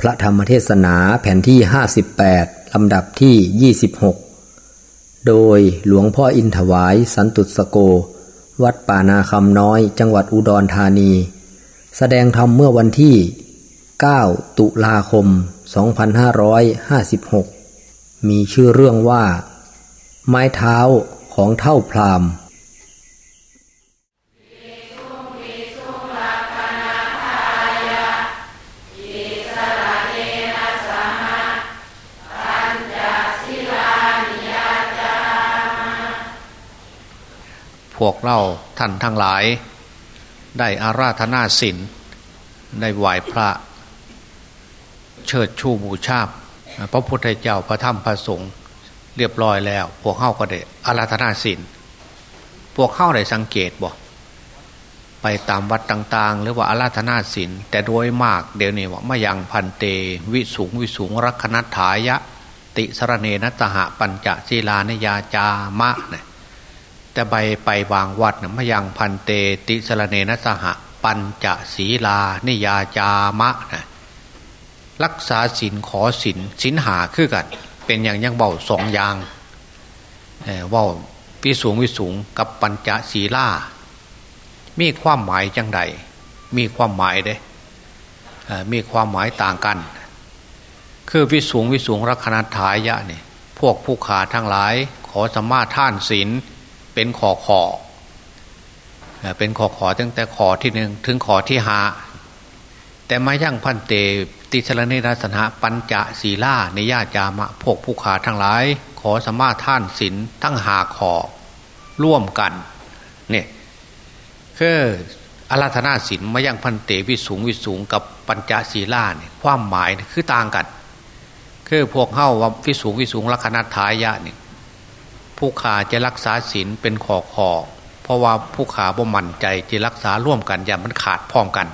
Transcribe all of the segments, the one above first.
พระธรรมเทศนาแผ่นที่ 58 ลำดับที่ 26 โดยหลวงพ่ออินถวายสันตุสโก วัดป่านาคำน้อยจังหวัดอุดรธานี แสดงธรรมเมื่อวันที่ 9 ตุลาคม 2556 มีชื่อเรื่องว่า ไม้เท้าของเท่าพราม พวกเราท่านทั้งหลาย ได้อาราธนาศีลได้ไหวพระเชิดชูบูชาพระพุทธเจ้าพระธรรมพระสงฆ์เรียบร้อยแล้ว พวกเข้าก็ได้อาราธนาศีลพวกเข้าได้สังเกตบอกไปตามวัดต่างๆ หรือว่าอาราธนาศีลแต่โดยมากเดี๋ยวนี้ว่ามายังพันเต วิสุงวิสุงรักนัฐายะ ติสรเนนัตหะปัญจศีลานยาจามะเนี่ย แต่ใบไปวางวัดนะมยังพันเตติสรเนนสหปัญจศีลา นิยาจามะนะรักษาศีลขอศีลศีลหาคือกัน เป็นอย่างยังเบาสองอย่างเว่าวิสูงวิสูงกับปัญจศีลา มีความหมายจังใดมีความหมายเด้มีความหมายต่างกัน คือวิสูงวิสูงรักนาถายะเนี่ยพวกผู้ขาทั้งหลายขอสมาท่านศีล เป็นขอขอเป็นขอขอตั้งแต่ขอที่หนึ่งถึงขอที่หาแต่มายั่งพันเตติชลเนรัสนะปัญจศีล่าในญาจามะพวกผู้ขาทั้งหลาย ขอสมาท่านศีลทั้งหาขอร่วมกันเนี่ยคืออาราธนาศีลมายั่งพันเตวิสูงวิสูงกับปัญจศีล่าเนี่ยความหมายคือต่างกัน คือพวกเข้าว่าวิสูงวิสูงลักษณะทายะเนี่ย ผู้ขาจะรักษาศีลเป็นขอขอเพราะว่าผู้ขาบ่มั่นใจจะรักษาร่วมกันอย่ามันขาดพร้อมกัน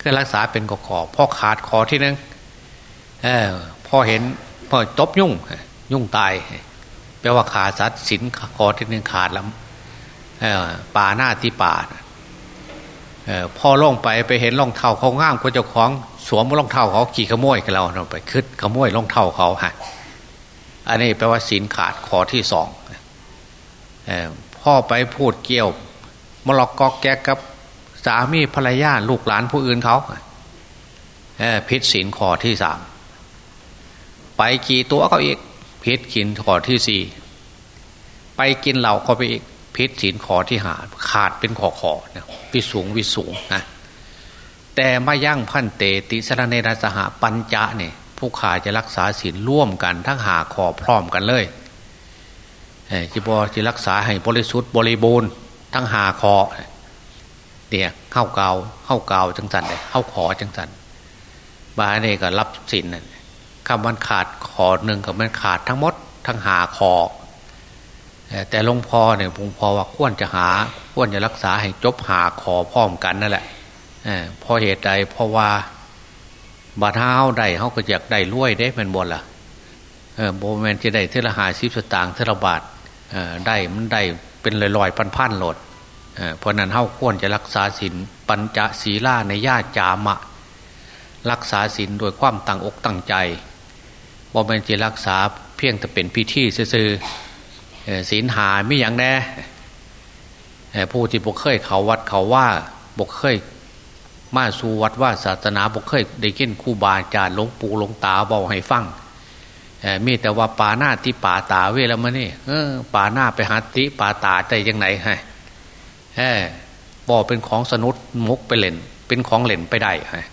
คือรักษาเป็นขอขอพอขาดขอที่นึงเออพอเห็นพอตบยุ่ง ยุ่งตายแปลว่าขาดสัตว์ศีลขอที่นึงขาดแล้วป่าหน้าที่ป่าออพอล่องไปไปเห็นรองเท้าเขาง่ามคนเจ้าของสวมรองเท้าเขาขี่ขโมยกันเราไปขึ้นขโมยรองเท้าเขาฮะ อันนี้แปลว่าศีลขาดข้อที่สองพ่อไปพูดเกี่ยวมลกอกแกกับสามีภรรยาลูกหลานผู้อื่นเขาพิษศีลข้อที่สามไปกี่ตัวเขาอีกพิษกินข้อที่สี่ไปกินเหล่าเขาไปอีกพิษศีลข้อที่หาขาดเป็นข้อขอนะวิสูงวิสูงนะแต่มายั่งพันเตติสระเนรสหปัญจะเนี่ย ผู้ขาจะรักษาศีลร่วมกันทั้งหาขอพร้อมกันเลยจีบอจะรักษาให้บริสุทธิ์บริบูรณ์ทั้งหาคอเนี่ยเข้าเกาเข้าเกาจังสันเลยเข้าขอจังสันบาเนี่ก็รับศีลคำมันขาดขอหนึ่งกับมันขาดทั้งหมดทั้งหาคอแต่หลวงพ่อเนี่ยหลวงพ่อว่าควรจะหาควรจะรักษาให้จบหาขอพร้อมกันนั่นแหละเพราะเหตุใดเพราะว่า บาดเท้าได้เขาก็อยากได้รวยได้เป็นบนล่ะเออโบแมนจะได้เทระหาสิบสตางค์เทระบาทเออได้มันได้เป็นลอยๆพันๆโหลดเออเพราะนั้นเขาควรจะรักษาศีลปัญจศีลาในญาติจามะ รักษาศีลโดยความตั้งอกตั้งใจโบแมนจะรักษาเพียงแต่เป็นพิธีซื่อศีลหาไม่อย่างแน่ผู้ที่บกเคยเขาวัดเขาว่าบกเคย มาสู่วัดว่าศาสนาบกเคยได้กินคู่บาอาจารย์หลวงปู่หลวงตาบอกให้ฟังมีแต่ว่าป่าหน้าที่ป่าตาเวลามานี่เออป่าหน้าไปหาติป่าตาใจยังไงฮะเออบอกเป็นของสนุดมุกไปเล่น เป็นของเล่นไปได้ฮะ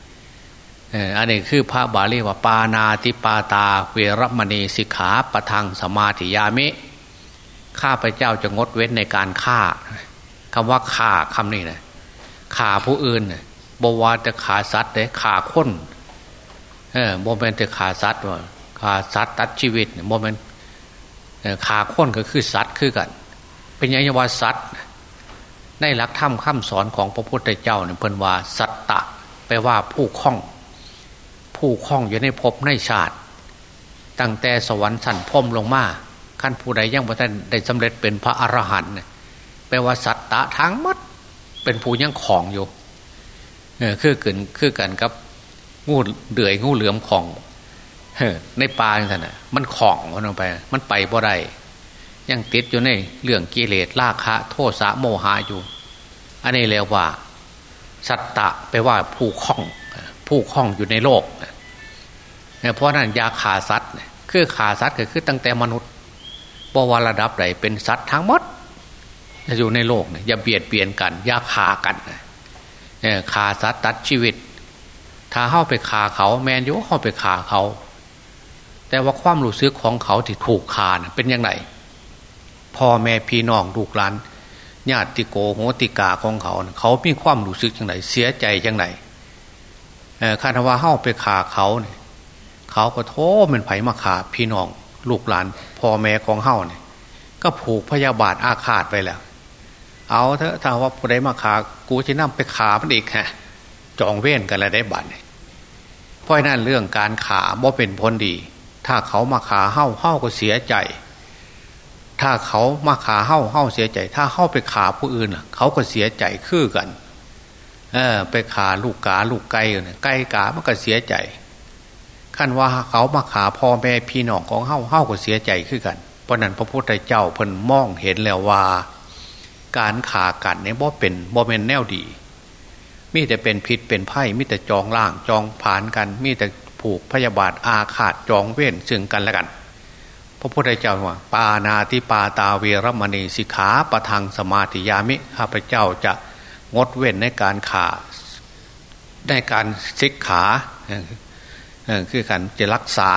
อันนี้คือพระบาลีว่าปานาติปาตา เวรมณีสิกขาปะทังสมาธิยามิข้าพเจ้าจะงดเว้นในการฆ่าคำว่าฆ่าคำนี้นะฆ่าผู้อื่น บวาจะขาสัตว์เด้ขาค้นเออโมเมนต์จะขาสัตว์ว่าขาสัตว์ตัดชีวิตโมเมนต์ขาค้นก็คือสัตว์คือกัน เป็นยังไงว่าสัตว์ในหลักธรรมคำสอนของพระพุทธเจ้าเนี่ยเพิ่นว่าสัตตะแปลว่าผู้คล้อง ผู้คล้องอยู่ในภพในชาติ ตั้งแต่สวรรค์สั่นพมลงมาขั้นผู้ใดยังพระท่านได้สำเร็จเป็นพระอรหันต์แปลว่าสัตตะทั้งหมดเป็นผู้ยังของอยู่ เออคือกันคือกันกับงูเดือยงูเหลือมของในปลาอย่างนั้นมันของมันลงไป มันไปบ่ได้ยังติดอยู่ในเรื่องกิเลสราคะ โทษะโมหะอยู่ อันนี้เรียกว่า สัตตะไปว่าผู้คล้องผู้คล้องอยู่ในโลกเพราะนั้นยาขาสัตว์คือขาสัตว์ก็คือตั้งแต่มนุษย์บวรระดับไหนเป็นสัตว์ทั้งหมดอยู่ในโลกเนี่ยอย่าเบียดเบียนกัน อย่าขากัน ขาสัตว์ตัดชีวิต ถ้าเข้าไปขาเขา แมนยุเข้าไปขาเขา แต่ว่าความรู้สึกของเขาที่ถูกขาเป็นยังไงพ่อแม่พี่น้องลูกหลานญาติโกโหติกาของเขา เขามีความรู้สึกยังไงเสียใจยังไงคาถว่าเข้าไปขาเขาเนี่ยเขาก็โทษมันไผมาขาพี่น้อง ลูกหลานพ่อแม่ของเฮาเนี่ยก็ผูกพยาบาทอาฆาตไปแล้ว เอาเถอะถ้าว่าผู้ใดมาขากูจะนำไปขามันอีกฮะจองเว้นกันแล้วได้บัตรเพราะนั่นเรื่องการขาบ่เป็นผลดี ถ้าเขามาขาเฮ้าเฮ้าก็เสียใจ ถ้าเขามาขาเฮ้าเฮ้าเสียใจ ถ้าเฮ้าไปขาผู้อื่นเขาก็เสียใจคือกัน เออ ไปขาลูกกาลูกไก่เนี่ยไก่กามันก็เสียใจขั้นว่าเขามาขาพ่อแม่พี่น้องของเฮ้าเฮ้าก็เสียใจขึ้นกัน เพราะนั้นพระพุทธเจ้าเพิ่นมองเห็นแล้วว่า การขากันเนี่ยบ่เป็นบ่เป็นแนวดี มีแต่เป็นพิษเป็นไพ่มีแต่จองล่างจองผ่านกัน มีแต่ผูกพยาบาทอาขาดจองเว้นซึ่งกันและกัน พระพุทธเจ้าว่า ปานาติปาตาเวรมณีสิกขาประทังสมาธิยามิข้าพเจ้าจะงดเว้นในการขาในการสิกขาคือขันจะรักษา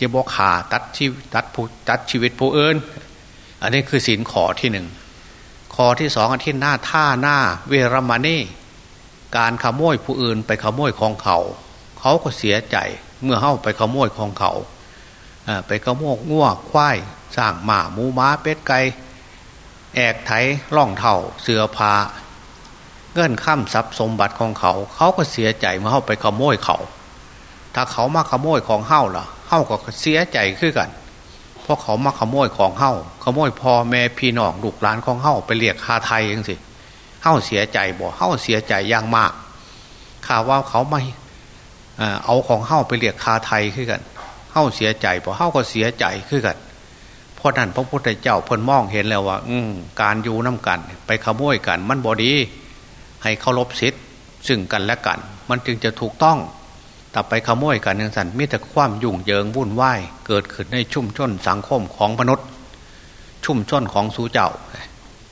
จะบอกขาตัดชีวิตตัดผู้ตัดชีวิตผู้อื่นอันนี้คือศีลขอที่หนึ่ง ขอที่สองอันที่หน้าท่าหน้าเวรมณีการขโมยผู้อื่นไปขโมยของเขา เขาก็เสียใจเมื่อเข้าไปขโมยของเขาไปขโมยง่วควายสร้างหมาหมูม้าเป็ดไก่แอกไถล่องเท่าเสือพาเงื่อนข้ามทรัพย์สมบัติของเขา เขาก็เสียใจเมื่อเข้าไปขโมยเขา ถ้าเขามาขโมยของเฮ้าล่ะเฮ้าก็เสียใจขึ้นกันเราะเขามาขโมยของเฮ้าขโมยพ่อแม่พี่น้องลูกหลานของเฮ้าไปเรียกคาไทยยังสิเฮ้าเสียใจบ่เฮ้าเสียใจอย่างมากข่าวว่าเขาไม่เอาของเฮ้าไปเรียกคาไทยขึ้นกันเฮ้าเสียใจบ่เฮ้าก็เสียใจขึ้นกันเพราะนั้นพระพุทธเจ้าพ้นมองเห็นแล้วว่า อืการอยู่น้ากัน ไปขโมยกัน มันบอดี ให้เคารพสิทธิ์ซึ่งกันและกัน มันจึงจะถูกต้อง ถ้าไปขโมยกันอย่างสันมีแต่ความยุ่งเหยิงวุ่นวายเกิดขึ้นในชุ่มชนสังคมของมนุษย์ ชุ่มชนของสูเจ้า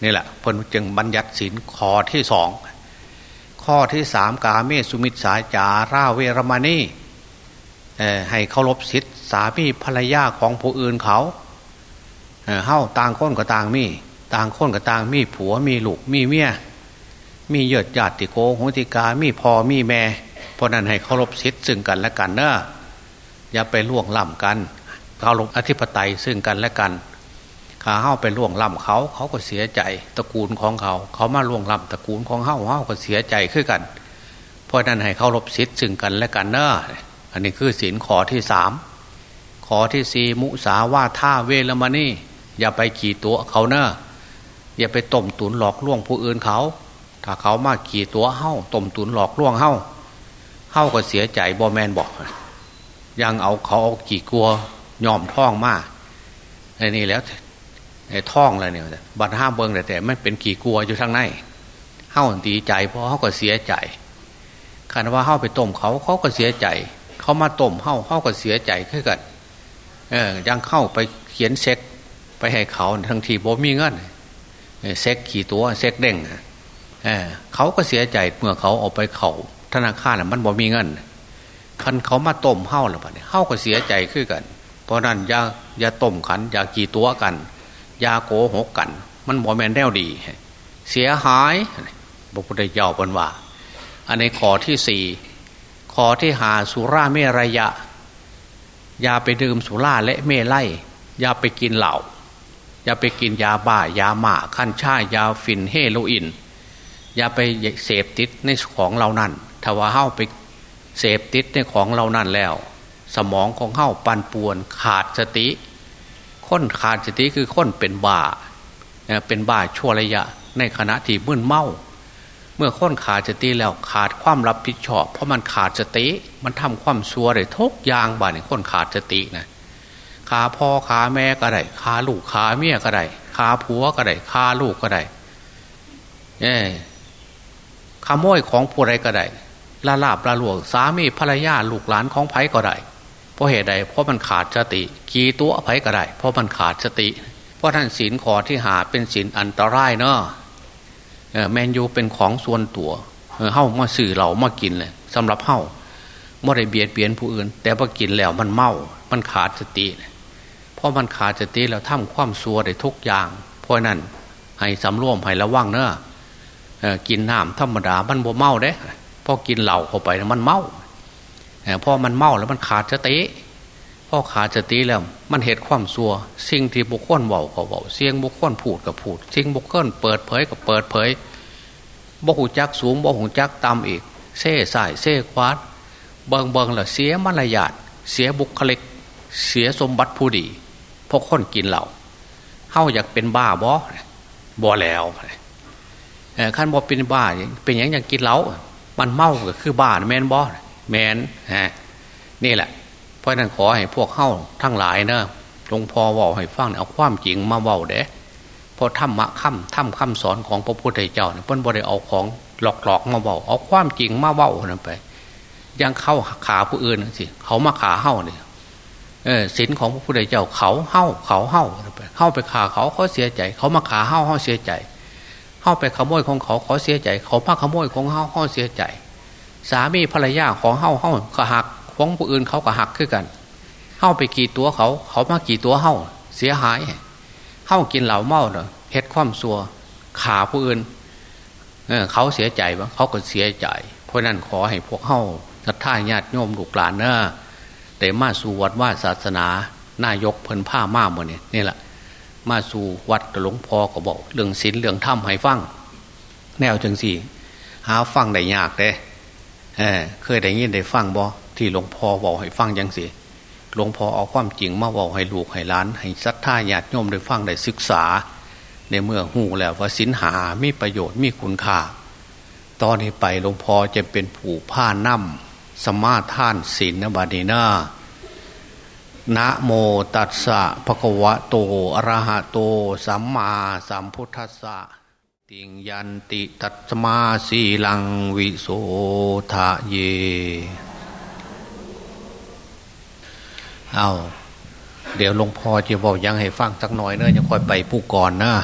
นี่แหละพนจึงบัญญัติศินข้อที่สองข้อที่สามกาเมสุมิตสาจาราเวรมานีให้เคารพสิทธิสามีภรรยาของผู้อื่นเขาเฮ้าต่างคนกับต่างมี ต่างคนกับต่างมีผัวมีลูกมีเมียมีเยอดญาติโกโหติกามีพ่อมีแม่ เพราะนั้นให้เคารพสิทธิ์ซึ่งกันและกันเนอะอย่าไปล่วงล้ำกันเคารพอธิปไตยซึ่งกันและกันข้าเฮ้าไปล่วงล้ำเขาเขาก็เสียใจตระกูลของเขา เขามาล่วงล้ำตระกูลของเฮ้าเฮ้าก็เสียใจขึ้นกัน เพราะนั้นให้เคารพสิทธิ์ซึ่งกันและกันเนอะอันนี้คือศีลขอที่สามขอที่สี่มุสาว่าท่าเวรมณีอย่าไปขี่ตัวเขาเนอะอย่าไปต้มตุนหลอกล่วงผู้อื่นเขา ถ้าเขามาขี่ตัวเฮ้าต้มตุนหลอกล่วงเฮ้า เฮ้าก็เสียใจบอแมนบอกยังเอาเขาเอากี่กลัวยอมท่องมากไอ้นี่แล้วไอ้ท่องอะไรเนี่ยบัตรห้าเบิงแต่แต่ไม่เป็นกี่กลัวอยู่ทางในเฮ้าดีใจเพราะเขาก็เสียใจคันว่าเฮ้าไปต้มเขาเขาก็เสียใจ เขามาต้มเฮ้าเฮ้าก็เสียใจขึ้นกันเออยังเข้าไปเขียนเซ็กไปให้เขาทั้งทีบ่มีเงินเซ็กขี่ตัวเซ็กเด้งเออเขาก็เสียใจเมื่อเขาเอาไปเขา ธนาคารมันบ่มีเงินคันเขามาต้มเฮ้าหรือเปล่าเนี่ยเฮ้าก็เสียใจขึ้นกัน เพราะนั้นอย่าอย่าต้มขันอย่ากี่ตัวกันอย่าโกหกกัน มันบ่แมนแนวดี เสียหายพระพุทธเจ้าเป็นว่า อันในข้อที่สี่ข้อที่หาสุราเมรยะ อย่าไปดื่มสุราและเมลัยอย่าไปกินเหล้าอย่าไปกินยาบ้ายาหมาคันช่ายาฟินเฮโรอีนอย่าไปเสพติดในของเรานั่น ถ้าว่าเข้าไปเสพติดในของเรานั่นแล้ว สมองของเข้าปันป่วนขาดสติค้นขาดสติคือค้นเป็นบ้าเป็นบ้าชั่วระยะ ในขณะที่มึนเมา เมื่อค้นขาดสติแล้วขาดความรับผิดชอบ เพราะมันขาดสติมันทำความซัวได้ทุกอย่างบ้านี่ค้นขาดสตินะขาพ่อขาแม่ก็ได้ขาลูกขาเมียก็ได้ขาผัวก็ได้ขาลูกก็ได้เอ้ขโมยของผู้ใดก็ได้ ละลาบละหลวงสามีภรรยาลูกหลานของไผก็ได้เพราะเหตุใดเพราะมันขาดสติกีตัวไผก็ได้ เพราะมันขาดสติ เพราะท่านศีลขอที่หาเป็นศีลอันตรายเนาะแมนยูเป็นของส่วนตัวเฮ้ามาสื่อเรามากินเลยสำหรับเฮ้าไม่ได้เบียดเบียนผู้อื่น แต่พอกินแล้วมันเมา มันขาดสติเพราะมันขาดสติแล้วทำความซัวได้ทุกอย่าง เพราะนั้นให้สำรวมให้ระวังเนอะกินน้ำธรรมดามันบ่เมาเด้ พอกินเหล้าเข้าไปมันเมาพอมันเมาแล้วมันขาดสติพอขาดสติแล้วมันเหตุความซัว สิ่งที่บุคคลเบาก็เบาเสียงบุคคลพูดก็พูด สิ่งบุคคลเปิดเผยก็เปิดเผยบ่หูจักสูงบ่หูจักต่ำอีก เซ่สายเซ่ควาดเบิงเบิงละเสียมารยาทเสียบุคลิก เสียสมบัติผู้ดีพราะคนกินเหล้าเฮาอยากเป็นบ้าบ่บ่แล้วขั้นบ่เป็นบ้าเป็นอย่างอย่างกินเหล้า มันเมาก็คือบ้านแมนบ่แมนฮะนี่แหละ เพราะนั้นขอให้พวกเฮาทั้งหลายเนะหลวงพ่อว่าให้ฟังเอาความจริงมาเว้าเด้พอธรรมะค่ำธรรมคำสอนของพระพุทธเจ้าเนี่ยเพิ่นบ่ได้เอาของหลอกๆมาเว้าเอาความจริงมาเว้านั่นไป ยังเข้าขาผู้อื่นสิเขามาขาเฮ้าเนี่ยเออศีลของพระพุทธเจ้าเขาเฮ้าเขาเฮ้าไปเฮ้าไปขาเขาเขาเสียใจ เขามาขาเฮ้าเฮ้าเสียใจ เฮ้าไปขโมยของเขาเขาเสียใจ เขามาขโมยของเฮาเฮาเสียใจ สามีภรรยาของเฮาเฮาก็หักของผู้อื่นเขาก็หักขึ้นกันเฮ้าไปกี่ตัวเขา เขามากี่ตัวเฮาเสียหายเฮ้ากินเหล้าเมาเนาะเฮ็ดความซัวขาผู้อื่นเเขาเสียใจบ้างเขาก็เสียใจ เพราะนั้นขอให้พวกเฮาศรัทธาญาติโยมลูกหลานเนอะแต่มาสู่วัดว่าศาสนานายกเพิ่นผ้ามาหมดเนี่ยนี่แหละ มาสู่วัดหลวงพ่อก็บอก เรื่องศีลเรื่องธรรมให้ฟังแนวจังสี่ หาฟังได้ยากเด้เออเคยได้ยินได้ฟังบ่ที่หลวงพ่อบอกให้ฟังยังสิหลวงพ่อเอาความจริงมาบอกให้ลูกให้ล้าน ให้ศรัทธาญาติโยมได้ฟังได้ศึกษา ในเมื่อหูแล้วว่าสินหามีประโยชน์มีคุณค่า ตอนนี้ไปหลวงพ่อจะเป็นผู้ผ้าน้ำสมาทานศีลนบาดีนา นะโมตัสสะภะคะวะโตอะระหะโต สัมมาสัมพุทธัสสะติงยันติตัตมาสีลังวิโสทะเย เอาเดี๋ยวหลวงพ่อจะบอกยังให้ฟังสักหน่อยเนอะจะค่อยไปผู้ก่อนนะ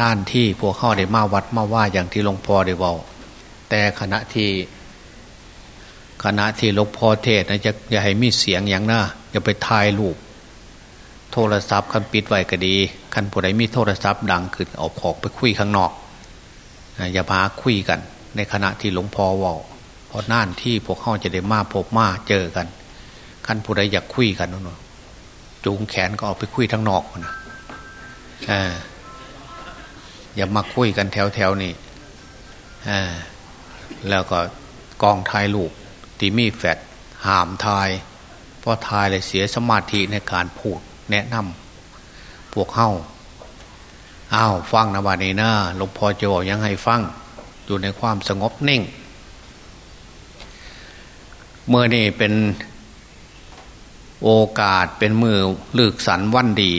น่านที่พวกเข้าได้มาวัดมาว่าอย่างที่หลวงพ่อได้บอกแต่ขณะที่ ขณะที่หลวงพ่อเทศนะจะอย่าให้มีเสียงอย่างนะ อย่าไปทายลูกโทรศัพท์คันปิดไว้ก็ดีคันผู้ใดมีโทรศัพท์ดังขึ้นเอาขอกไปคุยข้างนอก อย่าพาคุยกัน ในขณะที่หลวงพ่อว่าพอน่านที่พวกเขาจะได้มาพบมาเจอกันคันผู้ใดอยากคุยกันนู่นจูงแขนก็เอาไปคุยทั้งนอกนะอย่ามาคุยกันแถวแถวนี่แล้วก็กองทายลูกที่มีแฟดหามทาย พราะทายเลยเสียสมาธิในการพูดแนะนำพวกเข้าอ้าวฟังนะวันนี้นะหลวงพ่อจะบอกยังให้ฟัง อยู่ในความสงบนิ่ง เมื่อนี่เป็นโอกาสเป็นมือลึกสันวันดี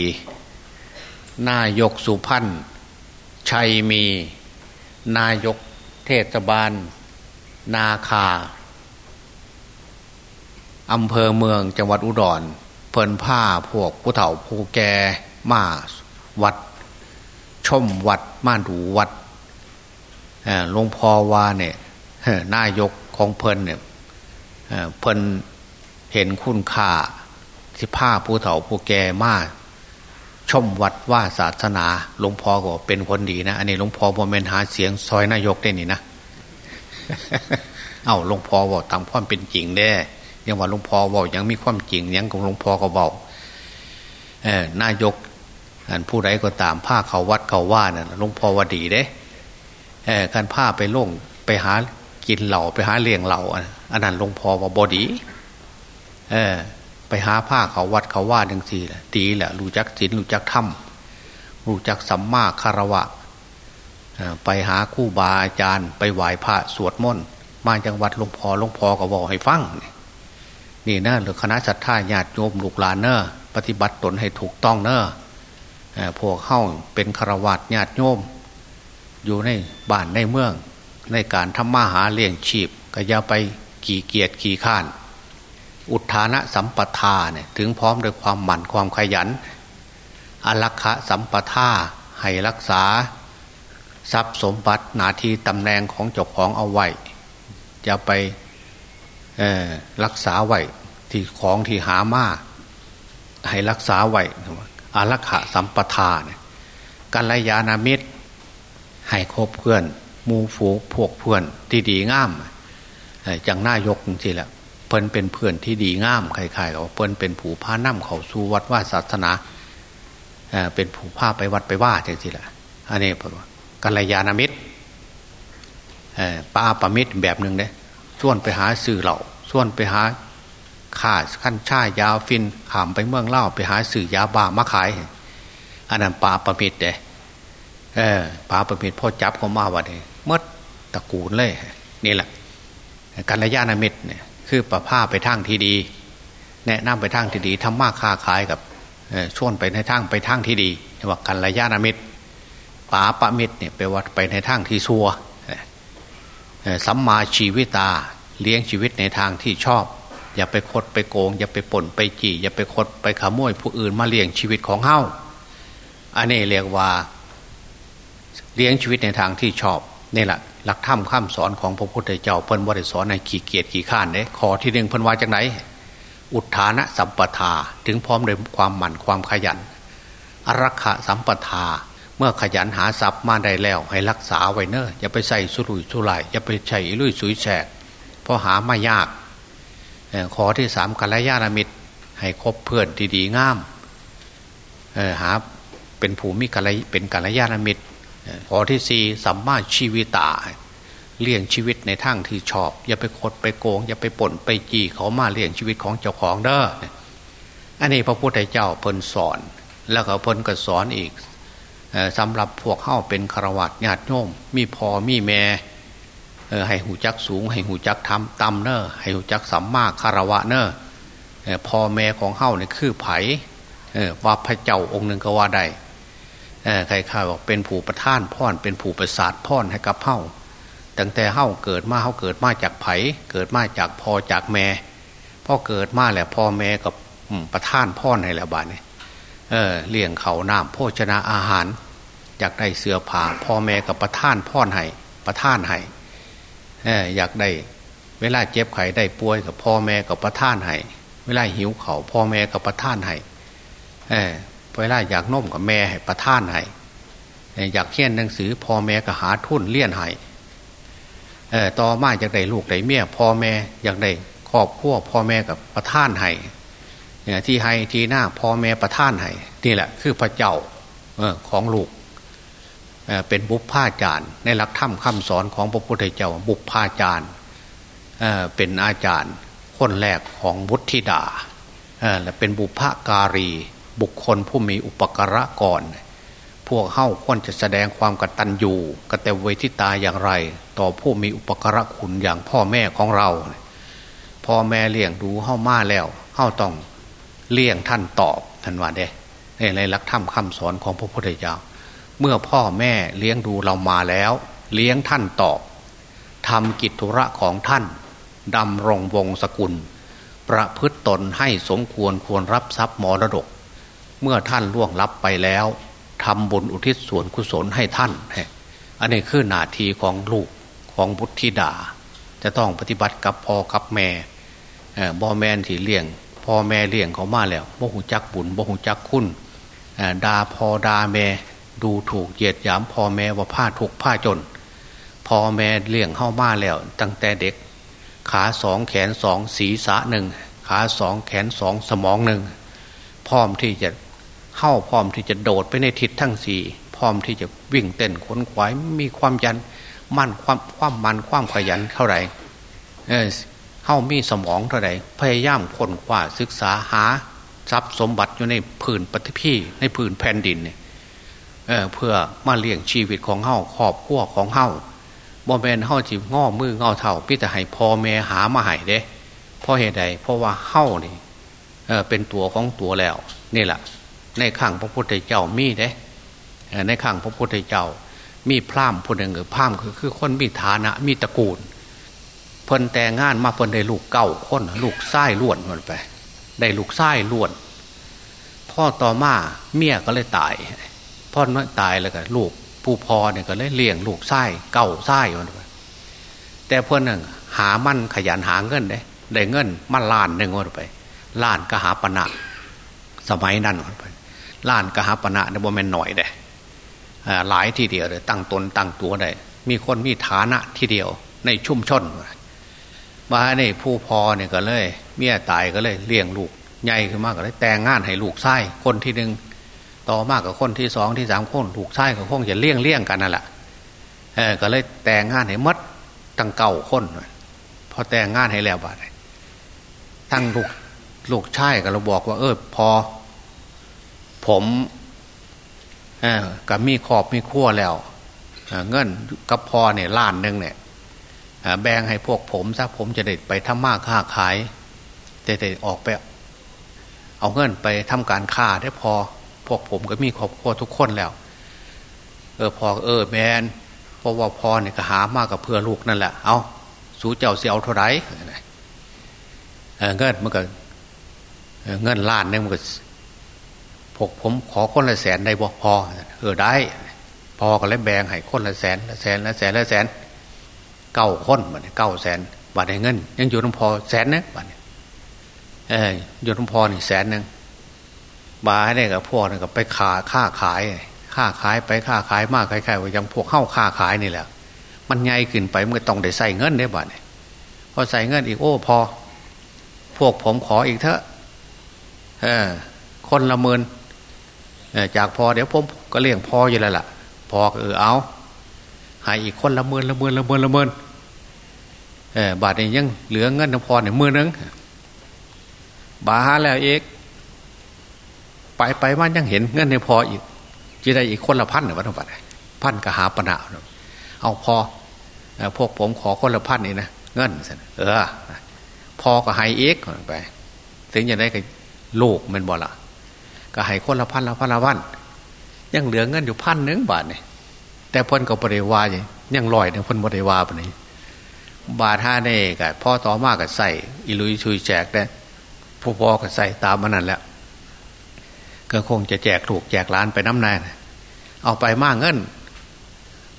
นายกสุพันธ์ชัยมี นายกเทศบาล นาคา อำเภอเมืองจังหวัดอุดรเพลินผ้าพวกผู้เฒ่าผู้แก่มาวัด ชมวัดม่านดูวัดหลวงพ่อว่าเนี่ยนายกของเพลินเนี่ยเพลินเห็นคุณค่าที่ผ้าผู้เฒ่าผู้แก่มาชมวัดว่าศาสนาหลวงพ่อก็เป็นคนดีนะอันนี้หลวงพ่อพอเมนหาเสียงซอยนายกได้นี่นะ เอาหลวงพ่อบอกตามความเป็นจริงได้ ยังว่าหลวงพ่อบอกยังมีความจริงยังของหลวงพ่อก็บอกเออนายกผู้ใดก็ตามผ้าเขาวัดเขาว่านะ่ะหลวงพ่อว่าดีเด้เออการผ้าไปล่งไปหากินเหล่าไปหาเลี้ยงเหล่าอันนั้นหลวงพ่อว่าบอดีเออไปหาผ้าเขาวัดเขาว่าดังสี่แหละดีแหละรู้จักศีลรู้จักธรรมรู้จักสัมมาคารวะไปหาคู่บาอาจารย์ ไปไหว้พระสวดมนต์มาจังหวัดหลวงพ่อหลวงพ่อก็บอกให้ฟังนี่ นี่นะหรือคณะศรัทธาญาติโยมลูกหลานเนอะปฏิบัติตนให้ถูกต้องเนอะพวกเข้าเป็นคารวะญาติโยม อยู่ในบ้านในเมือง ในการทำมาหาเลี้ยงชีพก็อย่าไปขี่เกียจขี่ข้าน อุทานะสัมปทาเนี่ยถึงพร้อมด้วยความหมั่นความขยันอลักขะสัมปทาให้รักษา ทรัพย์สมบัติหนาทีตำแหน่งของเจ้าของเอาไว้จะไป รักษาไว้ที่ของที่หามาให้รักษาไว้อารักขะสัมปทาเนี่ยกัลยาณมิตร ให้คบเพื่อนมูฝูพวกเพื่อนที่ดีงามจังหน้ายกจริงๆแหละเพิ่นเป็นเพื่อนที่ดีงามใครๆเขาเพิ่นเป็นผู้พาน้ำเขาสู่วัดว่าศาสนาเป็นผู้พาไปวัดไปว่าจริงๆแหละอันนี้กัลยาณมิตรปาปมิตรแบบหนึ่งเนี่ย ส่วนไปหาสื่อเหล่าส่วนไปหาข่าขั้นช่ายาฟินขามไปเมืองเล่าไปหาสื่อยาบ้ามาขายอันนั้นปาประมิตรเด้เออปาประมิตรพ่อจับเขามาวันนี้มดตระกูลเลย นี่แหละกัลยาณมิตรเนี่ยคือประผ้าไปทางที่ดี แนะนำไปทางที่ดีทำมากค้าขายกับชวนไปในทางไปทางที่ดีเรียกว่ากัลยาณมิตรปาปะมิตรเนี่ยไปวัดไปในทางที่ชัว สัมมาชีวิตาเลี้ยงชีวิตในทางที่ชอบ อย่าไปคดไปโกง อย่าไปป่นไปจี่ อย่าไปคดไปขโมยผู้อื่นมาเลี้ยงชีวิตของเฮาอันนี้เรียกว่าเลี้ยงชีวิตในทางที่ชอบนี่แหละหลักธรรมข้ามสอนของพระพุทธเจ้าเพิ่นบริสอนในขี่เกียรติขี่ข้านเนี่ยขอที่หนึ่งเพิ่นว่าจากไหน อุทานะสัมปทาถึงพร้อมด้วยความหมั่นความขยันอรักขะสัมปทา มื่อขยันหาทรัพย์มาได้แล้ว ให้รักษาไว้เนอะอย่าไปใส่สุรุ่ยสุร่ายอย่าไปใส่ลุยสุยแฉกเพราะหาไม่ยากขอที่สามกัลยาณมิตร ให้คบเพื่อนดีๆงามหาเป็นผู้มีกัลเป็นกัลยาณมิตร ขอที่สี่สัมมาชีวิตาเลี้ยงชีวิตในทางที่ชอบ อย่าไปคดไปโกง อย่าไปป่นไปจี้เขามาเลี้ยงชีวิตของเจ้าของเด้ออันนี้พระพุทธเจ้าเพิ่นสอน แล้วก็เพิ่นก็สอนอีก สำหรับพวกเข้าเป็นคารวะญาติโยมมีพอมีแม่ให้หูจักสูง ให้หูจักทำตำเนอให้หูจักสัมมาคารวะเนอพอแม่ของเข้าเนี่ยคือไผ่ว่าพระเจ้าองค์หนึ่งก็ว่าได้ใครข้าบอกเป็นผู้ประท่านพ่อนเป็นผู้ประสาทพ่อนให้กับเข้าตั้งแต่เข้าเกิดมาเข้าเกิดมาจากไผ่เกิดมาจากพอจากแม่พ่อเกิดมาแหละพ่อแม่กับประท่านพ่อนให้แล้วบ้านเนี่ย เออเลี้ยงเขาน้ำโภชนาอาหาร อยากได้เสื้อผ้าพ่อแม่กับประท่านพ่อนให้ประท่านให้เอออยากได้ เวลาเจ็บไข้ได้ป่วยกับพ่อแม่กับประท่านให้เวลาหิวเขาพ่อแม่กับประท่านให้เออเวลาอยากน่มกับแม่ให้ประท่านให้อยากเขียนหนังสือพ่อแม่ก็หาทุนเลี้ยนให้เออต่อมาอยากได้ลูกได้เมียพ่อแม่อยากได้ครอบครัวพ่อแม่กับประท่านให้ ที่ให้ที่หน้าพ่อแม่ประท่านให้นี่แหละคือพระเจ้าของลูกเป็นบุพพาจารย์ ในหลักธรรมคำสอนของพระพุทธเจ้า บุพพาจารย์เป็นอาจารย์ คนแรกของบุตรธิดาและเป็นบุพภการี บุคคลผู้มีอุปการะก่อน พวกเข้าควรจะแสดงความกตัญญูกตเวทิตาอย่างไร ต่อผู้มีอุปการะคุณอย่างพ่อแม่ของเรา พ่อแม่เลี้ยงดูเข้ามาแล้วเข้าต้อง เลี่ยงท่านตอบท่านว่าเด้ในหลักธรรมคำสอนของพระพุทธเจ้า เมื่อพ่อแม่เลี้ยงดูเรามาแล้ว เลี้ยงท่านตอบทำกิจธุระของท่านดำรงวงศกุล ประพฤตตนให้สมควรควรรับทรัพย์มรดก เมื่อท่านล่วงลับไปแล้วทำบุญอุทิศส่วนกุศลให้ท่าน อันนี้คือหน้าที่ของลูกของบุตรธิดา จะต้องปฏิบัติกับพ่อกับแม่บอแมนที่เลี้ยง พ่อแม่เลี้ยงเขามาแล้วบ่หูจักบุญบ่หูจักคุณดาพอดาแม่ดูถูกเหยียดหยามพ่อแม่ว่าผ้าถูกผ้าจนพ่อแม่เลี้ยงเข้ามาแล้ว ตั้งแต่เด็ก ขาสองแขนสองศีรษะหนึ่งขาสองแขนสองสมองหนึ่งพร้อมที่จะเข้าพร้อมที่จะโดดไปในทิศทั้งสี่พร้อมที่จะวิ่งเต้นขนขวายมีความยันมั่นความความมันความขยันเท่าไหร่ เข้ามีสมองเท่าไรพยายามค้นคว้าศึกษาหาทรัพย์สมบัติอยู่ในผืนปฏิพีในผืนแผ่นดินเนี่ยเเพื่อมาเลี้ยงชีวิตของเฮาครอบครัวของเฮาบ่แมนเฮาจีง้อมือง้อเท่าพี่แต่ให้พ่อแม่หามาให้เด้เพราะเหตุใดเพราะว่าเฮานี่เเป็นตัวของตัวแล้วนี่แหละในขังพระพุทธเจ้ามีเด้ในขังพระพุทธเจ้า มีพร่ำพูดหนึ่งคือพร่ำคือคือคนมีฐานะมีตระกูล พิ่นแต่งงานมาเพิ่นได้ลูกเก่าคน ลูกไส้ล้วนมันไป ได้ลูกไส้ล้วน พ่อต่อมาเมียก็เลยตาย พ่อน้อยตายแล้วก็ลูกผู้พอเนี่ยก็เลยเลี้ยงลูกไส้เก่าไส้มันไปแต่เพื่อนหนึ่งหามันขยันหาเงินได้ได้เงินมันล้านหนึ่งวันไปล้านก็หาปณะสมัยนั้นวันไปล้านก็หาปณะเนี่ยบ่แม่นหน่อยเด้หลายทีเดียวเลยตั้งตนตั้งตัวได้มีคนมีฐานะทีเดียวในชุ่มชน มาในผู้พอเนี่ยก็เลย เมียตายก็เลยเลี้ยงลูกใหญ่ขึ้นมากก็เลยแต่งงานให้ลูกไส้คนที่หนึ่งต่อมากกับคนที่สองที่สามคนลูกไส้กับคงจะเลี้ยงเลี้ยงกันนั่นแหละเออก็เลยแต่งงานให้มัดตั้งเก่าคนพอแต่งงานให้แล้วบาดทั้งลูกลูกชายก็เราบอกว่า เออพอ ผมกับมีขอบมีขั้วแล้วเงินกับพอเนี่ยล้านหนึ่งเนี่ย แบ่งให้พวกผมซะผมจะได้ไปทำมาค้าขายจะได้ออกไป เอาเงินไปทำการค้าได้พอ พวกผมก็มีครอบครัวทุกคนแล้ว เออพอเออแมนเพราะว่าพอเนี่ยก็หามากกับเพื่อลูกนั่นแหละเอาสู้เจ้าเสียเอาเท่าไรเงินมันก็เงินล้านเนี่ยมันก็กผมขอคนละแสนได้บอกพอเออได้ พอก็เลยแบ่งให้คนละแสนละแสนละแสนละแสน เก้าคนบัดเก้าแสนบาทในเงิน ยังอยู่น้ำพอแสนนึงบาทเอออยู่น้ำพอนี่แสนนึงบาทเนี่ยกับพวกนี่กับไปขาค่าขายค่าขายไปค่าขายมากใครๆว่ายังพวกเข้าค่าขายนี่แหละ มันใหญ่ขึ้นไปมันก็ต้องได้ใส่เงินได้บาทเนี่ยพอใส่เงินอีกโอ้พอ พวกผมขออีกเถอะเออคนละเมินจากพอเดี๋ยวผมก็เลี้ยงพออยู่แล้วล่ะ พอเออเอา หายอีกคนละเมินละเมินละเมินละเมินเออบาทนี้ยังเหลือเงินพอเนี่ยมือนึงบาหาแล้วเอกไปไปมันยังเห็นเงินในพออีกจะได้อีกคนละพันหรือว่าทั้งหมพันก็หาปณะเอาพอพวกผมขอคนละพันนี่นะเงินเออ พอก็ให้เอกไป ถึงจะได้กับลูกมันบ่ละก็ให้คนละพันละพันละพันยังเหลือเงินอยู่พันหนึ่งบาทเนี่ย แต่พ้นก็บริวารยังลอยเนี่ยพ้นบริวารปนี้บาทห้าเน่กับพ่อต่อมากกับใส่อิลุยชุยแจกได้ผู้พ่อก็ใส่ตามมันนั่นแหละก็คงจะแจกถูกแจกล้านไปน้ำนายเอาไปมากเงิน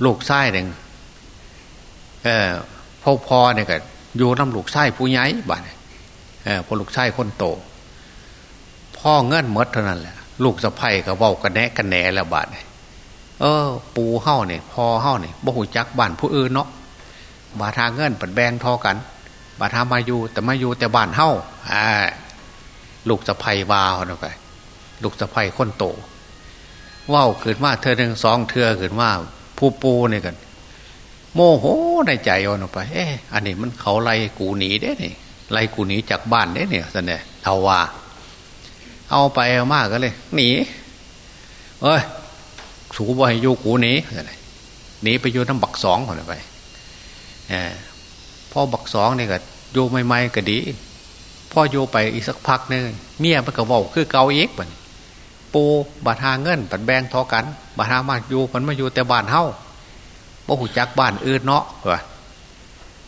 ลูกไส้หนึ่งเออพ่อพ่อเนี่ยก็อยู่น้ำลูกไส้ผู้ใหญ่บ้านเออพอลูกไส้คนโต พ่อเงินมดเท่านั้นแหละ ลูกสะใภ้ก็เว้ากันแนะกันแหนแล้วบาดเเออ ปูเฮ้าเนี่ยพอเฮ้าเนี่ยบ่หูจักบ้านผู้อื่นเนาะบาทาเงินปัดแบงทอกัน บาทามาอยู่แต่มาอยู่แต่บ้านเฮ้าอ่าลูกสะใภ้วาวเนาะไปลูกสะใภ้นโตว่าวขึ้นว่าเธอหนึ่งสองเธอขึ้นว่าผู้ปูเนี่ยกันโมโหในใจเอาเนไป เอ๊ะอันนี้มันเขาไล่กูหนีได้เนี่ยไล่กูหนีจากบ้านได้เนี่ยสันเนี่ยเทาว่า เอาไปเอามากก็เลย หนีเอ้ย สูบอยอยู่กูหนีหนีไปอยู่น้ำบักสองคนไปพ่อบักสองเนี่ยก็อยู่ใหม่ก็ดี พ่ออยู่ไปอีกสักพักนึงเมียมันก็บอกคือเกาเอกมันปูบาทาเงินปัดแบงทอกัน บาทามาอยู่มันมาอยู่แต่บ้านเฮ้าบ่หูจักบ้านอื่นเนาะว่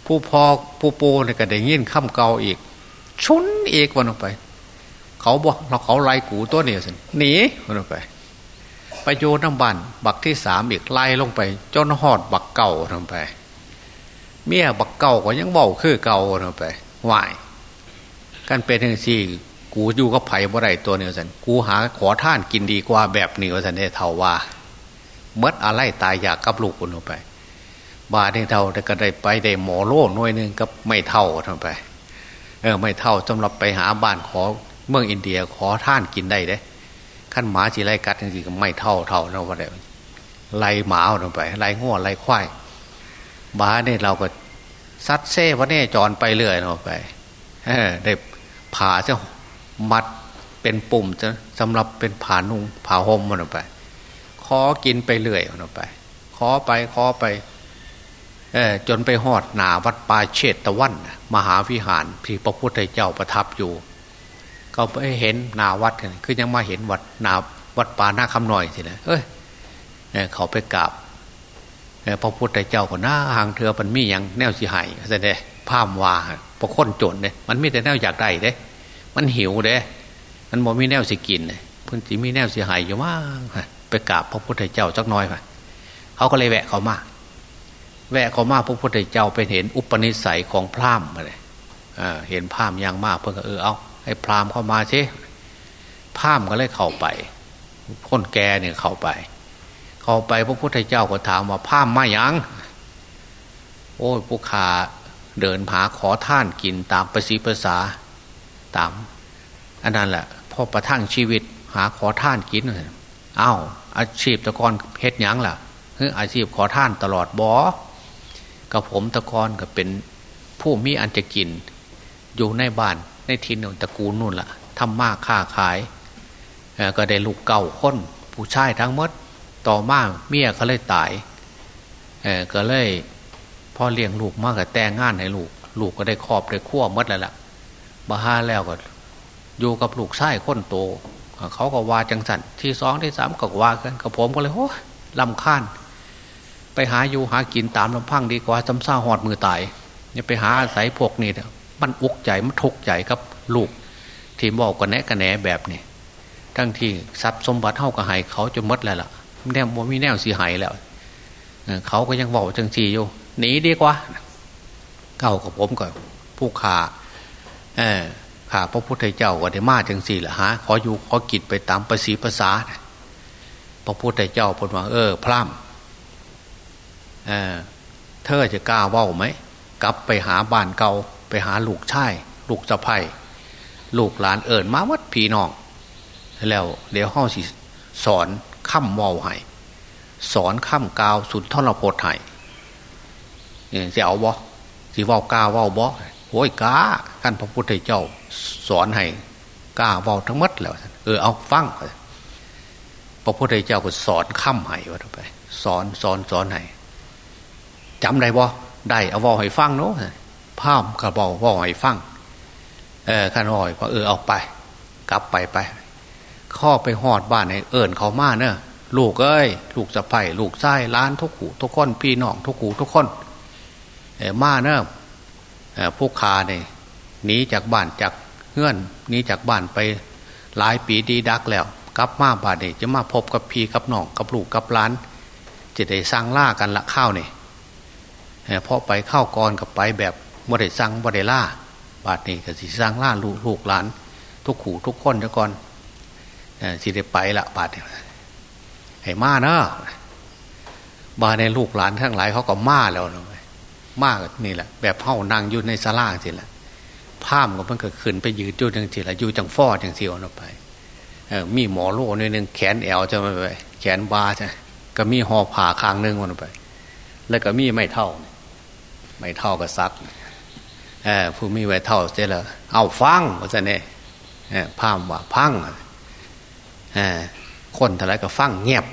ผู้พอผู้ปูเนี่ยก็ได้ยินคำเกาอีก ชุนเอกวันออกไป เขาบอกเราเขาไล่กูตัวเนี่ยสิหนีมันไป ไปโยนน้ำบันบักที่สามอีกไล่ลงไปจนหอดบักเก่าลงไป เมียบักเก่าก็ยังเบาคือเก่าลงไปวายกันเป็นอย่งสี่กูอยู่กับไผ่บ่ไรตัวเนี่ยสันกูหาขอท่านกินดีกว่าแบบนี้สันเนี่ยเทาว่าเมื่ออะไรตายอยากกับลูกคนลงไป บาเนี่ยเท่าแต่ก็ได้ไปได้หมอโล่หน่วยหนึ่งก็ไม่เท่าลงไป เออไม่เท่าสำหรับไปหาบ้านขอเมืองอินเดียขอท่านกินได้เด้ ขั้นหมาจีไล่กัดจริงๆก็ไม่เท่าเท่าเราว่าได้ไล่หมาลงไปไล่ง้อไล่ควายบาเนี่ยเราก็ซัดเซ่วะเนี่ยจอนไปเรื่อยลงไปได้ผ่าจะมัดเป็นปุ่มจะสำหรับเป็นผ่านุ่งผ่าห่มมันออกไปขอกินไปเรื่อยเอาไปขอไปขอไปเออจนไปหอดหนาวัดป่าเชตตะวัน มหาวิหารที่พระพุทธเจ้าประทับอยู่ ก็ไปเห็นนาวัดกันคือยังมาเห็นวัดนาวัดป่าหน้าคำหน่อยสินะเอ้ยเขาไปกราบพระพุทธเจ้าก็หน้าหางเธอมันมีอย่างแนวสิหายแสดงภาพว่าพอค้นจนเนี่ยมันมีแต่แนวอยากได้เด้ มันหิวเด้ มันบ่มีแนวสิกินเนี่ยพื้นที่มีแนวสิหายอยู่มากไปกราบพระพุทธเจ้าจักน้อยไปเขาก็เลยแวะเขามาแวะเขามาพระพุทธเจ้าไปเห็นอุปนิสัยของพราหมณ์เลยเห็นพราหมณ์ยังมากเพื่อเออเอา ให้พราหมณ์เข้ามาใช่พราหมณ์ก็เลยเข้าไปคนแกเนี่ยเข้าไป เข้าไปพระพุทธเจ้าก็ถามว่าพราหมณ์มายัง โอ้ยผู้ขาเดินผาขอท่านกินตามประสีภาษาตามอันนั้นแหละพ่อประทังชีวิตหาขอท่านกินอ้าวอาชีพตะกอนเพชรยังล่ะเฮ้อาชีพขอท่านตลอดบอกับผมตะกอนก็เป็นผู้มีอันจะกิน อยู่ในบ้าน ในทินนตระกูลนู่นละ่ะทำมากค้าขายก็ได้ลูกเก่าคนผู้ชายทั้งหมดต่อมาเมียเขาเลยตายก็เลยพ่อเลี้ยงลูกมากกับแต่งงานให้ลูก ลูกก็ได้ครอบได้ขั้วมดแล้วล่ะบ้าแล้วก็อยู่กับลูกชายคนโต เขาก็ว่าจังสันที่สองที่สามก็ว่ากันกับผมก็เลยโอ้ลำคาญไปหาอยู่หากินตามลำพังดีกว่าจำซ่าหอดมือตายอย่าไปหาอาศัยพวกนี้ มันอุกใจมันทุกข์ใจกับลูก ที่บอกกันแนะกันแหนแบบนี้ทั้งที่ทรัพย์สมบัติเท่ากับหายเขาจะมดแล้วล่ะแนวมีแนวสีหายแล้วเขาก็ยังบอกจังสีอยู่หนีดีกว่าเก่ากับผมก่อนผู้ขาเออขาพระพุทธเจ้าก็ได้มาจังสี่แหละฮะขออยู่ขอกิจไปตามภาษีภาษา พระพุทธเจ้าพูดว่าเออ พร่ำเออเธอจะกล้าว่าไหมกลับไปหาบ้านเก่าไปหาลูกชายลูกสะพ้ลูกหลานเอิญมาวัดพี่น้อง แล้วเดี๋ยวห้องสิสอนค่ำว่าให้สอนค่ำกาวสุนทรพจน์ให้เสียเอาบ่สิว่าวกาว่าบ่โอ้ยกากันพระพุทธเจ้า สอนให้กาว่าทั้งมัดแล้วเออเอาฟังพระพุทธเจ้าก็สอนค่ำให้ว่าไป สอนสอนสอนให้จำได้บ่ได้เอาว่าให้ฟังเนาะ ภาพกระบอกว่าให้ฟังเออขันหอยพอเออเอาไป กลับไปไปข้อไปหอดบ้านให้เอิญเขามาเนอะลูกเอ้ยลูกสะใภ้ลูกไส้ล้านทุกขู่ทุกคนพี่น้องทุกขู่ทุกคนมาเนอะพวกขาเนี่ยหนีจากบ้านจากเฮื่อนหนีจากบ้านไปหลายปีดีดักแล้ว กลับมาบ้านเนี่ยจะมาพบกับพี่กับน้องกับลูกกับล้าน จะได้สร้างล่ากันละข้าวเนี่ยเพราะไปเข้ากรกับไปแบบ บ่ได้สร้างบ่ได้ล่าบาดนี้ก็สิสร้างล่าลูกลูกหลาน ทุกขู่ทุกคนเจะก่อนสิได้ไปละบาดเนี่ยให้มาเนาะบาในลูกหลานทั้งหลายเขาก็มาแล้วเนาะมากนี่แหละ แบบเฮ้านั่งอยู่ในสลาสิละภาพก็มันก็ขึ้นไปยืดอยู่จังสิละอยู่จังฟอดจังสิเอาไปมีหมอโล่นิดนึงแขนแอวจะไปแขนบาใช่ก็มีหอผ่าคางนึงมันไป แล้วก็มีไม่เท่า ไม่เท่ากับซัก ผู้มีไว้เท่าเสร็จแล้วเอาฟังว่าจะเนี่ยภาพว่าพังเออคนแต่ละก็ฟังเงียบ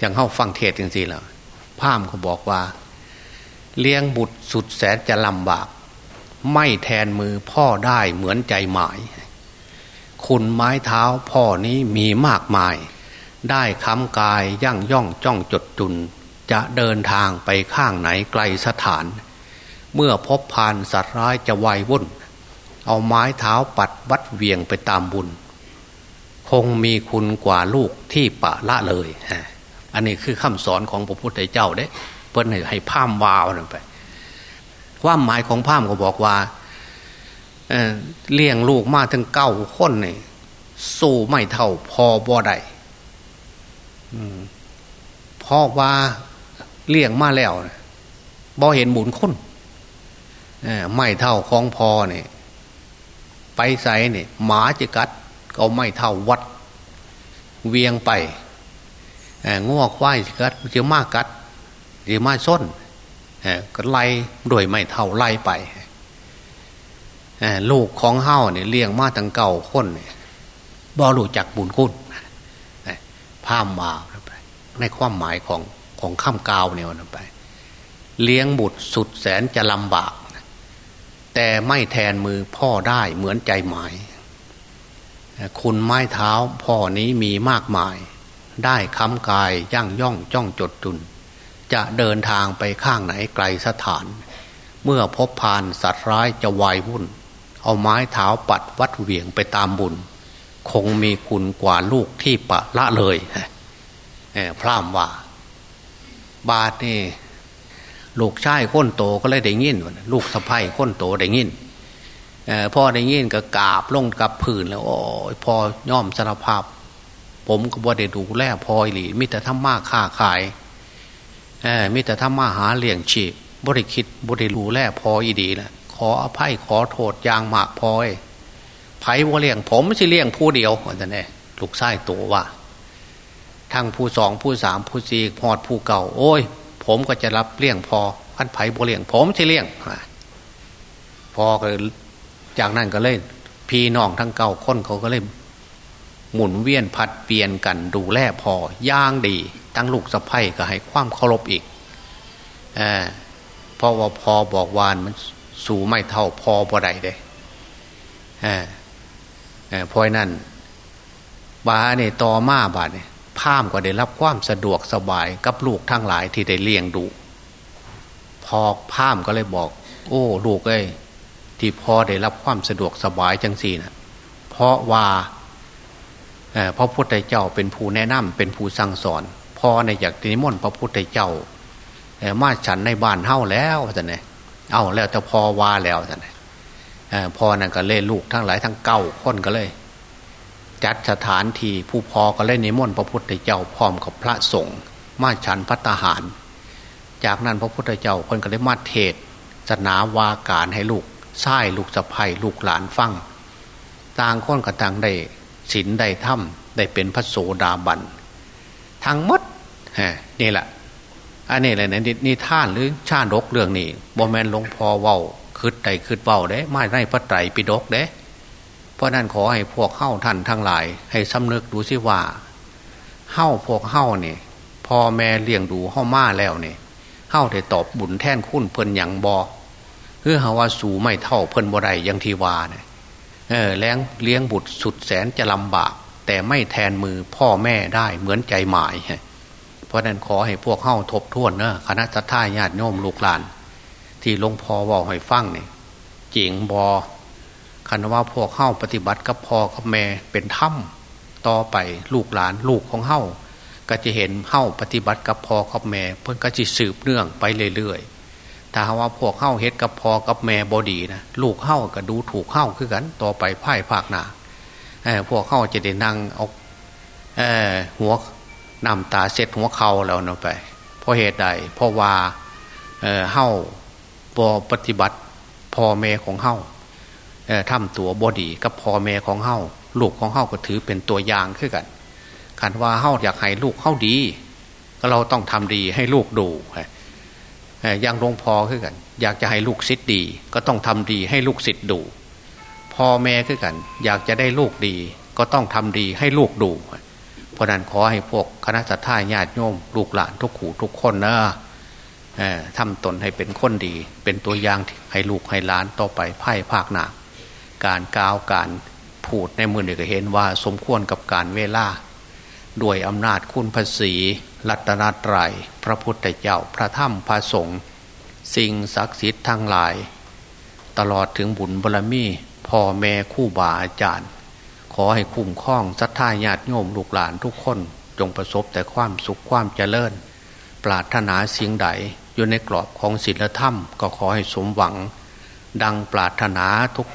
จังเข้าฟังเทศจริงๆแล้วภาพเขาบอกว่า เลี้ยงบุตรสุดแสนจะลำบาก ไม่แทนมือพ่อได้เหมือนใจหมาย คุณไม้เท้าพ่อนี้มีมากมาย ได้คำกายยั่งย่องจ้องจดจุน จะเดินทางไปข้างไหนไกลสถาน เมื่อพบพานสัตว์ร้ายจะไววุ่น เอาไม้เท้าปัดวัดเวียงไปตามบุญ คงมีคุณกว่าลูกที่ปะละเลย อันนี้คือคำสอนของพระพุทธเจ้าเด้ เพิ่นให้พามวาวนั่นไป ความหมายของพามก็บอกว่าเเลี้ยงลูกมาถึงเก้าคนนี่สู้ไม่เท่าพอบ่ได้พ่อว่าเลี้ยงมาแล้วบ่เห็นบุญคุณ ไม่เท่าของพอเนี่ยไปใส่เนี่ยหมาจะกัดก็ไม่เท่าวัด เวียงไปง้อควายกัดจะมากกัดหรือมาส้นก็ไล่ด้วยไม่เท่าไล่ไปลูกของเฮ้าเนี่ยเลี้ยงมาตั้งเก่าคนเนี่ยบ่รู้จักบุญคุณพามมาในความหมายของของข้ามกาวเนี่ยนไป เลี้ยงบุตรสุดแสนจะลำบาก แต่ไม่แทนมือพ่อได้เหมือนใจหมาย คุณไม้เท้าพ่อนี้มีมากมาย ได้ค้ำกายย่างย่องจ้องจดจุน จะเดินทางไปข้างไหนไกลสถาน เมื่อพบพานสัตว์ร้ายจะวายวุ่น เอาไม้เท้าปัดวัดเหวี่ยงไปตามบุญ คงมีคุณกว่าลูกที่ปะละเลยพร่ำว่า บาทนี่ ลูกชายค้นโตก็เลยได้ยินลูกสะพ้ายค้นโตได้ยินพ่อได้ยินก็กราบลงกับผื่นแล้วโอ้ยพอย่อมสารภาพ ผมก็บ่ได้ดูแลพอหลีมิแต่ทำมาค้าขายมิแต่ทำมาหาเลี้ยงชีพบริคิดบริรู้แลพออีดีนะขออภัยขอโทษยางหมากพอยไผ่บ่เลี้ยงผมไม่ใช่เลี้ยงผู้เดียวแต่เนี่ลูกชายโตว่าทั้งผู้สองผู้สามผู้สี่พอดผู้เก่า โอ้ย ผมก็จะรับเลี้ยงพอพันไผ่บ่เลี้ยง ผมจะเลี้ยงพอก็จากนั้นก็เลยพี่น้องทั้งเก่าคนเขาก็เลยหมุนเวียนผัดเปลี่ยนกันดูแลพอย่างดี ตั้งลูกสะพ้ยก็ให้ความเคารพอีกอเพราะว่าพอบอกวานมันสูไม่เท่าพอบ่ได้เลยเพราะนั้นบาเนี่ยต่อมาบาเนี่ย พามก็ได้รับความสะดวกสบายกับลูกทั้งหลายที่ได้เลี้ยงดูพอพามก็เลยบอก โอ้ลูกเอ้ยที่พอได้รับความสะดวกสบายจังสี่นะเพราะว่าพระพุทธเจ้าเป็นผู้แนะนำเป็นผู้สั่งสอนพอในอยากนิมนต์พระพุทธเจ้ามาฉันในบ้านเฮ้าแล้วท่านไงเอาแล้วแต่พอว่าแล้วท่านไงพอนั่นก็เลยลูกทั้งหลายทั้งเก้าคนก็เลย จัดสถานที่ผู้พอก็เล่นนิมนต์พระพุทธเจ้าพร้อมกับพระสงฆ์มาฉันพัตหาร จากนั้นพระพุทธเจ้าคนก็เลยมาเทศสนาวาการให้ลูกไส้ลูกสะพ้ยลูกหลานฟังต่างคนกับต่างได้ศีลได้ถ้ำได้เป็นพระโสดาบันทั้งมดฮนี่แหละอันนี้อะไรนะนี่ท่านหรือชาดกเรื่องนี้บอแมนหลวงพ่อเว้าคืดใดคืดเว้าเด้ ไม่ได้พระไตรปิฎกเด้ เพราะนั้นขอให้พวกเข้าท่านทั้งหลาย ให้สำนึกดูสิว่าเข้าพวกเข้าเนี่ยพ่อแม่เลี้ยงดูเข้ามาแล้วเนี่ยเข้าได้ตอบบุญแท่นคุณเพิ่นอย่างบอเพื่อหาว่าสูไม่เท่าเพิ่นบ่ได้ยังทีวาเนี่ยเออเลี้ยงเลี้ยงบุตรสุดแสนจะลำบาก แต่ไม่แทนมือพ่อแม่ได้เหมือนใจหมาย เพราะนั้นขอให้พวกเข้าทบทวนเนอะคณะสัตยาญาติโยมลูกหลาน ที่หลวงพ่อบอกให้ฟังเนี่ยเจ๋งบอ คันว่าพวกเข้าปฏิบัติกับพ่อกับแม่เป็นถ้ำต่อไปลูกหลานลูกของเข้าก็จะเห็นเข้าปฏิบัติกับพ่อกับแม่ เพื่อนก็จะสืบเนื่องไปเรื่อยๆถ้าว่าพวกเข้าเฮ็ดกับพ่อกับแม่บอดีนะลูกเข้าก็ดูถูกเข้าคือกัน ต่อไปพ่ายภาคหนาพวกเข้าจะได้นั่งเอาหัวนำตาเซ็ตหัวเข่าแล้วนะไปเพราะเหตุใดเพราะว่าเข้าบอปฏิบัติพ่อแม่ของเข้า ทำตัวบอดีกับพ่อแม่ของเฮาลูกของเฮาก็ถือเป็นตัวอย่างขึ้นกันขันว่าเฮาอยากให้ลูกเฮาดี ก็เราต้องทำดีให้ลูกดูอย่างหลวงพ่อขึ้นกัน อยากจะให้ลูกศิษย์ดี ก็ต้องทำดีให้ลูกศิษย์ดูพ่อแม่ขึ้นกัน อยากจะได้ลูกดี ก็ต้องทำดีให้ลูกดูเพราะนั้นขอให้พวกคณะสัตยาญาติโยมลูกหลานทุกขู่ทุกคนนะทำตนให้เป็นคนดี เป็นตัวอย่างให้ลูกให้หลานต่อไปไพ่ภาคหนา การกล่าวการพูดในมือเด็กเห็นว่าสมควรกับการเวลาด้วยอำนาจคุณภาษีรัตนตรยัยพระพุทธเจ้าพระธรรมพระสงฆ์สิ่งศักดิ์สิทธิ์ทั้งหลาย ตลอดถึงบุญบารมีพ่อแม่คู่บาอาจารย์ ขอให้คุ้มครองศรัทธาญาติโยมลูกหลานทุกคน จงประสบแต่ความสุขความเจริญ ปรารถนาสิ่งใดอยู่ในกรอบของศีลธรรม ก็ขอให้สมหวัง ดังปรารถนา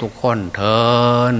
ทุกๆคนเทิน